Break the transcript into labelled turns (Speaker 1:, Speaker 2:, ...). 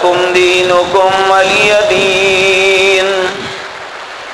Speaker 1: Con no con malia di.